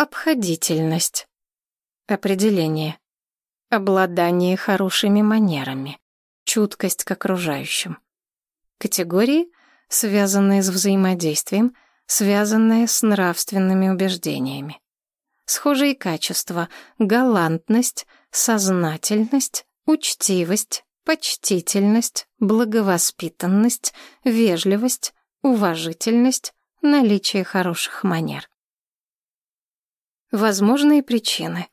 Обходительность. Определение. Обладание хорошими манерами. Чуткость к окружающим. Категории, связанные с взаимодействием, связанные с нравственными убеждениями. Схожие качества — галантность, сознательность, учтивость, почтительность, благовоспитанность, вежливость, уважительность, наличие хороших манер. Возможные причины.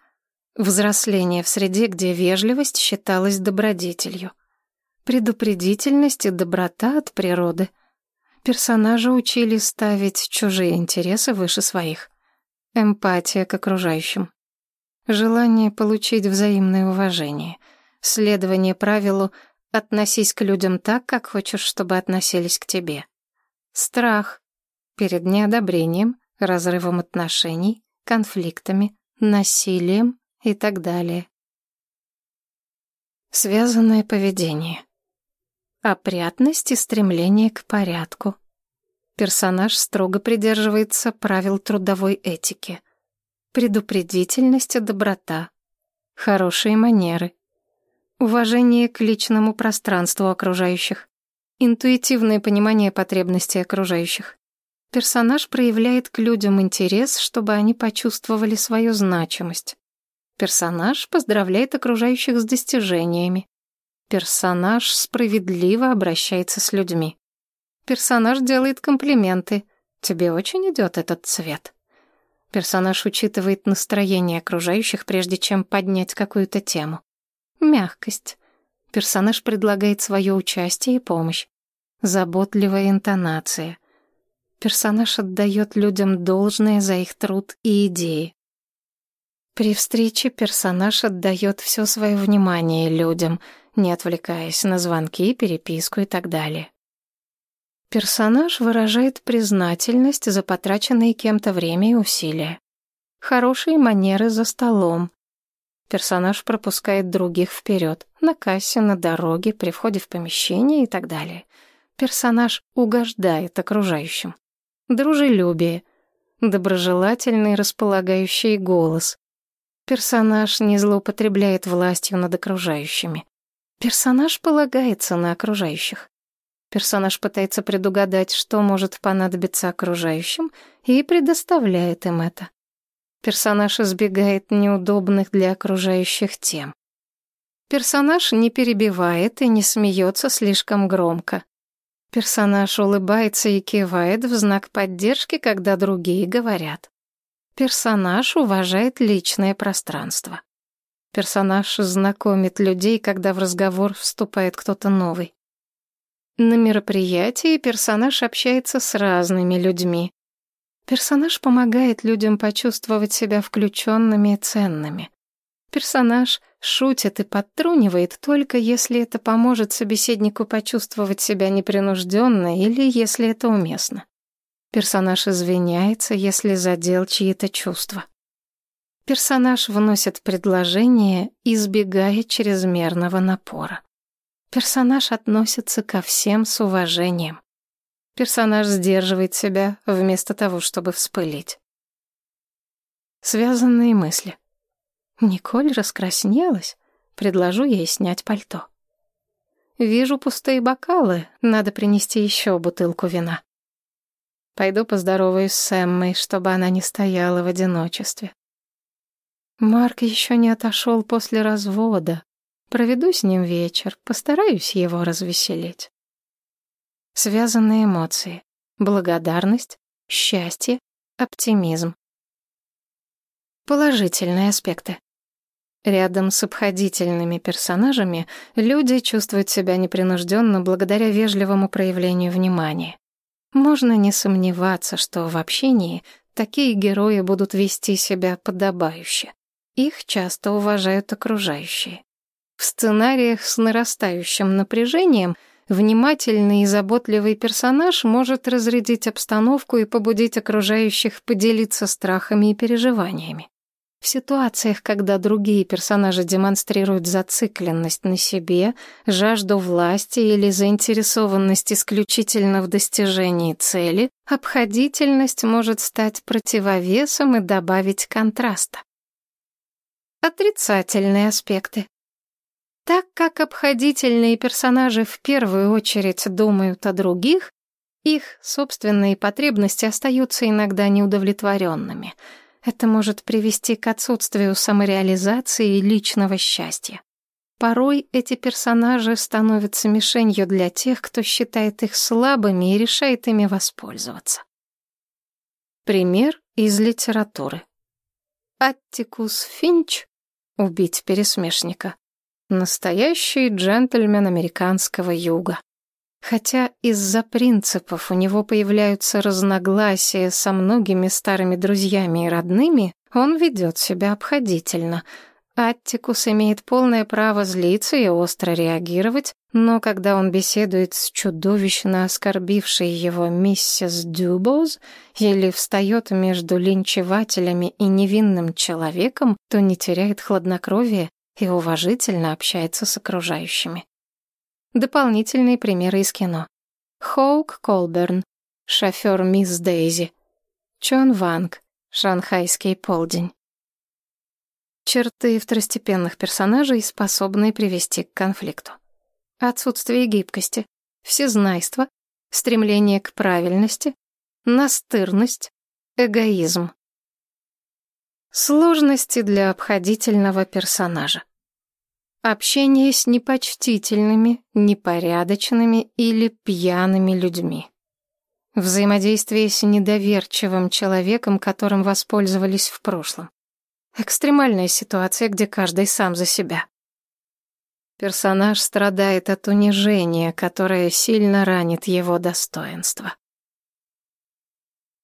Взросление в среде, где вежливость считалась добродетелью. Предупредительность и доброта от природы. Персонажа учили ставить чужие интересы выше своих. Эмпатия к окружающим. Желание получить взаимное уважение. Следование правилу «относись к людям так, как хочешь, чтобы относились к тебе». Страх перед неодобрением, разрывом отношений, конфликтами, насилием и так далее. Связанное поведение. Опрятность и стремление к порядку. Персонаж строго придерживается правил трудовой этики. Предупредительность и доброта. Хорошие манеры. Уважение к личному пространству окружающих. Интуитивное понимание потребностей окружающих. Персонаж проявляет к людям интерес, чтобы они почувствовали свою значимость. Персонаж поздравляет окружающих с достижениями. Персонаж справедливо обращается с людьми. Персонаж делает комплименты. Тебе очень идет этот цвет. Персонаж учитывает настроение окружающих, прежде чем поднять какую-то тему. Мягкость. Персонаж предлагает свое участие и помощь. Заботливая интонация. Персонаж отдает людям должное за их труд и идеи. При встрече персонаж отдает все свое внимание людям, не отвлекаясь на звонки, переписку и так далее. Персонаж выражает признательность за потраченные кем-то время и усилия. Хорошие манеры за столом. Персонаж пропускает других вперед, на кассе, на дороге, при входе в помещение и так далее. Персонаж угождает окружающим дружелюбие, доброжелательный располагающий голос. Персонаж не злоупотребляет властью над окружающими. Персонаж полагается на окружающих. Персонаж пытается предугадать, что может понадобиться окружающим, и предоставляет им это. Персонаж избегает неудобных для окружающих тем. Персонаж не перебивает и не смеется слишком громко. Персонаж улыбается и кивает в знак поддержки, когда другие говорят. Персонаж уважает личное пространство. Персонаж знакомит людей, когда в разговор вступает кто-то новый. На мероприятии персонаж общается с разными людьми. Персонаж помогает людям почувствовать себя включенными и ценными. Персонаж шутит и подтрунивает только если это поможет собеседнику почувствовать себя непринужденно или если это уместно. Персонаж извиняется, если задел чьи-то чувства. Персонаж вносит предложение, избегая чрезмерного напора. Персонаж относится ко всем с уважением. Персонаж сдерживает себя вместо того, чтобы вспылить. Связанные мысли. Николь раскраснелась. Предложу ей снять пальто. Вижу пустые бокалы, надо принести еще бутылку вина. Пойду поздороваюсь с Эммой, чтобы она не стояла в одиночестве. Марк еще не отошел после развода. Проведу с ним вечер, постараюсь его развеселить. Связанные эмоции. Благодарность, счастье, оптимизм. Положительные аспекты. Рядом с обходительными персонажами люди чувствуют себя непринужденно благодаря вежливому проявлению внимания. Можно не сомневаться, что в общении такие герои будут вести себя подобающе. Их часто уважают окружающие. В сценариях с нарастающим напряжением внимательный и заботливый персонаж может разрядить обстановку и побудить окружающих поделиться страхами и переживаниями. В ситуациях, когда другие персонажи демонстрируют зацикленность на себе, жажду власти или заинтересованность исключительно в достижении цели, обходительность может стать противовесом и добавить контраста. Отрицательные аспекты. Так как обходительные персонажи в первую очередь думают о других, их собственные потребности остаются иногда неудовлетворенными — это может привести к отсутствию самореализации и личного счастья. Порой эти персонажи становятся мишенью для тех, кто считает их слабыми и решает ими воспользоваться. Пример из литературы. Аттикус Финч «Убить пересмешника» Настоящий джентльмен американского юга. Хотя из-за принципов у него появляются разногласия со многими старыми друзьями и родными, он ведет себя обходительно. Аттикус имеет полное право злиться и остро реагировать, но когда он беседует с чудовищно оскорбившей его миссис Дюбоз или встает между линчевателями и невинным человеком, то не теряет хладнокровия и уважительно общается с окружающими. Дополнительные примеры из кино. Хоук Колберн, шофер мисс Дейзи. Чон Ванг, шанхайский полдень. Черты второстепенных персонажей, способные привести к конфликту. Отсутствие гибкости, всезнайство, стремление к правильности, настырность, эгоизм. Сложности для обходительного персонажа. Общение с непочтительными, непорядочными или пьяными людьми. Взаимодействие с недоверчивым человеком, которым воспользовались в прошлом. Экстремальная ситуация, где каждый сам за себя. Персонаж страдает от унижения, которое сильно ранит его достоинство.